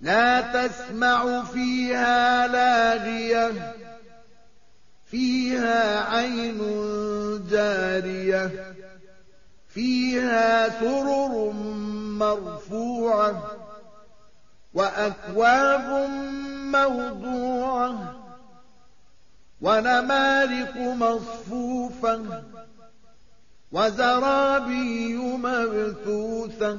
لا تسمع فيها لاغية. فيها عين جارية. فيها سرر مرفوعة. وأكواب موضوعة. ونمارق مصفوفة. وزرابي مبثوثة.